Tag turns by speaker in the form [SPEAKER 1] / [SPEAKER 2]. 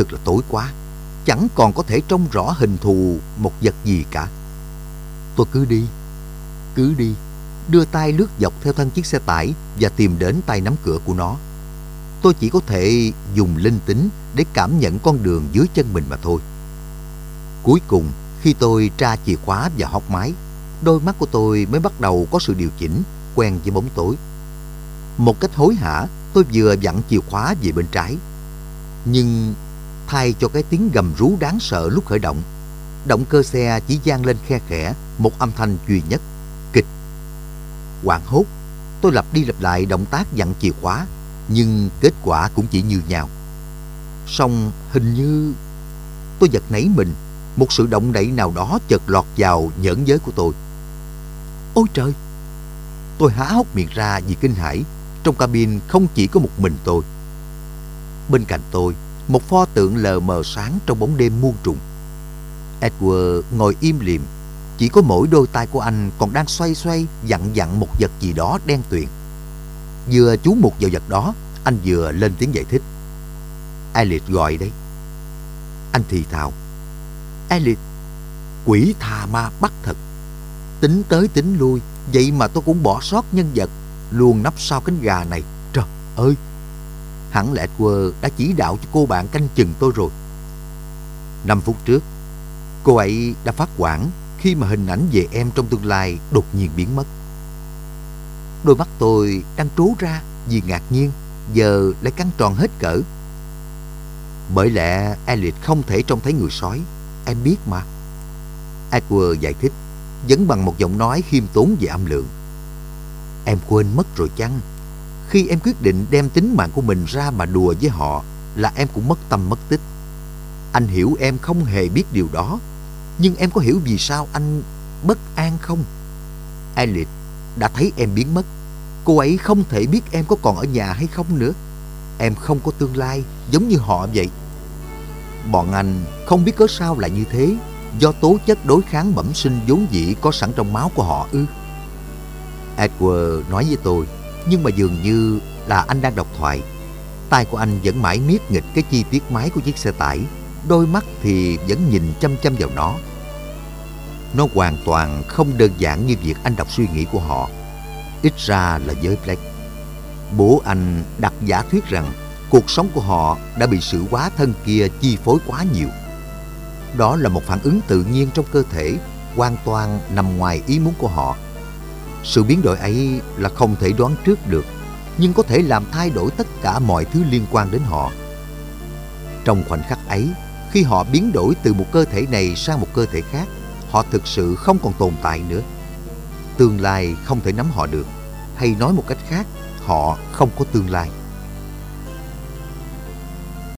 [SPEAKER 1] thực là tối quá, chẳng còn có thể trông rõ hình thù một vật gì cả. Tôi cứ đi, cứ đi, đưa tay lướt dọc theo thân chiếc xe tải và tìm đến tay nắm cửa của nó. Tôi chỉ có thể dùng linh tính để cảm nhận con đường dưới chân mình mà thôi. Cuối cùng, khi tôi tra chìa khóa và hóc máy, đôi mắt của tôi mới bắt đầu có sự điều chỉnh, quen với bóng tối. Một cách hối hả, tôi vừa dặn chìa khóa về bên trái. Nhưng thay cho cái tiếng gầm rú đáng sợ lúc khởi động, động cơ xe chỉ gian lên khe khẽ một âm thanh duy nhất, kịch. Quảng hốt, tôi lặp đi lặp lại động tác dặn chìa khóa, nhưng kết quả cũng chỉ như nhau. Song hình như tôi giật nảy mình, một sự động đậy nào đó chợt lọt vào nhẫn giới của tôi. Ôi trời! Tôi há hốc miệng ra vì kinh hãi, trong cabin không chỉ có một mình tôi. Bên cạnh tôi, một pho tượng lờ mờ sáng trong bóng đêm muôn trùng. Edward ngồi im lìm, chỉ có mỗi đôi tay của anh còn đang xoay xoay dặn dặn một vật gì đó đen tuyền. Vừa chú mục vào vật đó, anh vừa lên tiếng giải thích. Elliot gọi đấy. Anh thì thào. Elliot, quỷ tà ma bắt thật. Tính tới tính lui, vậy mà tôi cũng bỏ sót nhân vật luôn nấp sau cánh gà này. Trời ơi! Hẳn là Edward đã chỉ đạo cho cô bạn canh chừng tôi rồi. Năm phút trước, cô ấy đã phát quản khi mà hình ảnh về em trong tương lai đột nhiên biến mất. Đôi mắt tôi đang trố ra vì ngạc nhiên, giờ lại căng tròn hết cỡ. Bởi lẽ Elliot không thể trông thấy người sói, em biết mà. Edward giải thích, vẫn bằng một giọng nói khiêm tốn về âm lượng. Em quên mất rồi chăng? Khi em quyết định đem tính mạng của mình ra mà đùa với họ là em cũng mất tâm mất tích. Anh hiểu em không hề biết điều đó, nhưng em có hiểu vì sao anh bất an không? Elliot đã thấy em biến mất. Cô ấy không thể biết em có còn ở nhà hay không nữa. Em không có tương lai giống như họ vậy. Bọn anh không biết cớ sao lại như thế do tố chất đối kháng bẩm sinh vốn dĩ có sẵn trong máu của họ ư. Edward nói với tôi, nhưng mà dường như là anh đang đọc thoại. tay của anh vẫn mãi miết nghịch cái chi tiết máy của chiếc xe tải, đôi mắt thì vẫn nhìn chăm chăm vào nó. Nó hoàn toàn không đơn giản như việc anh đọc suy nghĩ của họ. Ít ra là với Blake. Bố anh đặt giả thuyết rằng cuộc sống của họ đã bị sự quá thân kia chi phối quá nhiều. Đó là một phản ứng tự nhiên trong cơ thể, hoàn toàn nằm ngoài ý muốn của họ. Sự biến đổi ấy là không thể đoán trước được, nhưng có thể làm thay đổi tất cả mọi thứ liên quan đến họ. Trong khoảnh khắc ấy, khi họ biến đổi từ một cơ thể này sang một cơ thể khác, họ thực sự không còn tồn tại nữa. Tương lai không thể nắm họ được, hay nói một cách khác, họ không có tương lai.